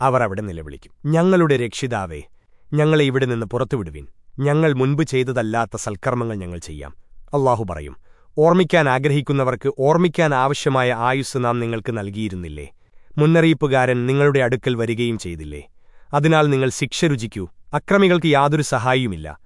അവർ അവിടെ നിലവിളിക്കും. ഞങ്ങളുടെ രക്ഷിതാവേ ഞങ്ങളെ ഇവിടെ നിന്ന് പുറത്തുവിടുവിൻ. ഞങ്ങൾ മുൻപ് ചെയ്തതല്ലാത്ത സൽക്കർമ്മങ്ങൾ ഞങ്ങൾ ചെയ്യാം. അള്ളാഹു പറയും ഓർമ്മിക്കാൻ ആഗ്രഹിക്കുന്നവർക്ക് ഓർമ്മിക്കാൻ ആവശ്യമായ ആയുസ് നാം നിങ്ങൾക്ക് നൽകിയിരുന്നില്ലേ? മുന്നറിയിപ്പുകാരൻ നിങ്ങളുടെ അടുക്കൽ വരികയും ചെയ്തില്ലേ? അതിനാൽ നിങ്ങൾ ശിക്ഷ രുചിക്കൂ അക്രമികൾക്ക് യാതൊരു സഹായിയുമില്ല.